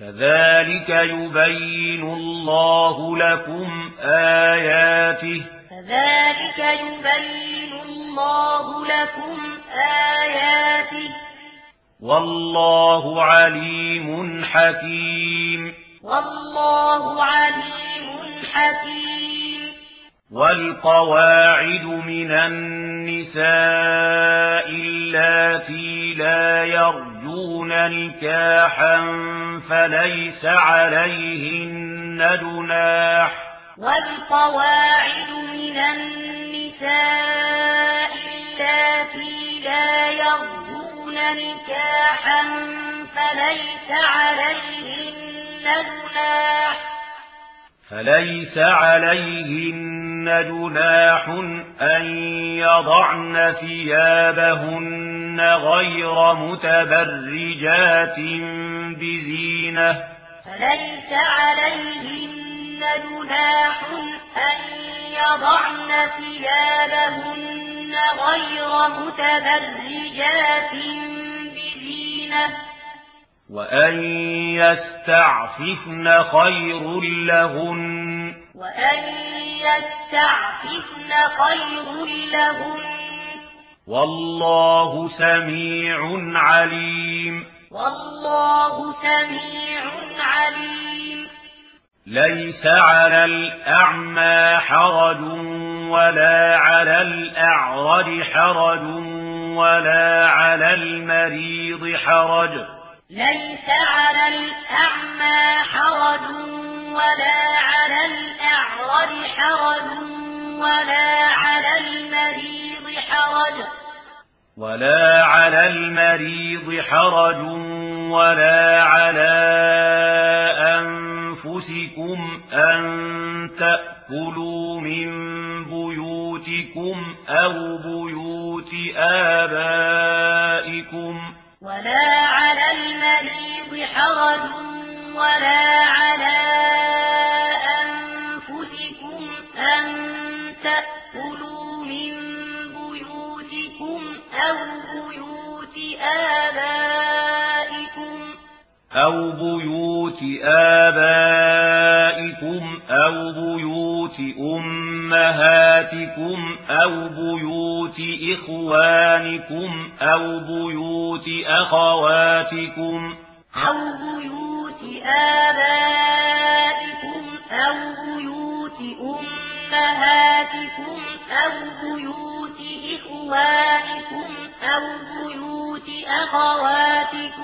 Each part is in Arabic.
كذلك يبين الله لكم آياته كذلك يبين الله لكم آياته والله عليم حكيم والله عليم حكيم والقواعد من النساء اللَّاتِي لا يرضى يرجون نكاحا فليس عليهن جناح والقواعد من النساء التي لا يرجون نكاحا فليس عليهن جناح فليس عليهن جناح أن يضعن ثيابهن غير متبرجات بزينة فليس عليهن جناح أن يضعن ثيابهن غير متبرجات بزينة وأن يستعففن خير لهن وأن يستعففن خير لهن والله سميع عليم والله سميع عليم ليس على الأعمى حرج ولا على الأعرج حرج ولا على المريض حرج. ليس على الأعمى حرج ولا على الأعرج حرج ولا على المريض المريض حرج. ولا على المريض حرج ولا على أنفسكم أن تأكلوا من بيوتكم أو بيوت آبائكم. ولا على المريض حرج ولا على أو بيوت آبائكم أو بيوت أمهاتكم أو بيوت إخوانكم أو بيوت أخواتكم أو بيوت آبائكم أو بيوت أمهاتكم أو بيوت إخوانكم أو بيوت أخواتكم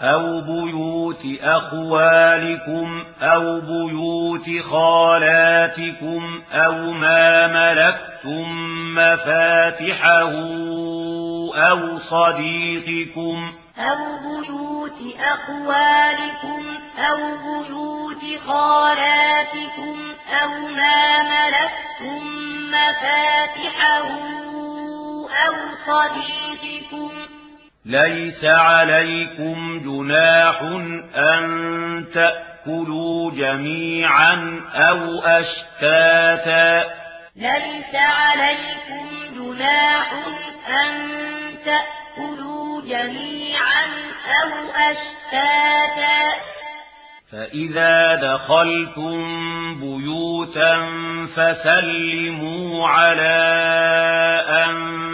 أو بيوت أخوالكم أو بيوت خالاتكم أو ما ملكتم مفاتحه أو صديقكم أو بيوت أخوالكم أو بيوت خالاتكم أو ما ملكتم مفاتحه أو صديقكم ليس عليكم جناح أن تأكلوا جميعا أو أشتاتا ليس عليكم جناح أن تأكلوا جميعا أو أشتاتا فإذا دخلتم بيوتا فسلموا على أنفسكم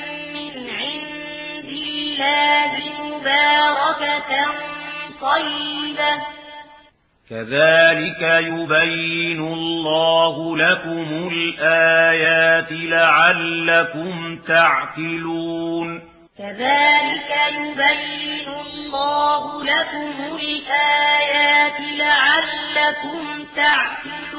كذلك يبين الله لكم الآيات لعلكم تعقلون. كذلك يبين الله لكم الآيات لعلكم تعقلون.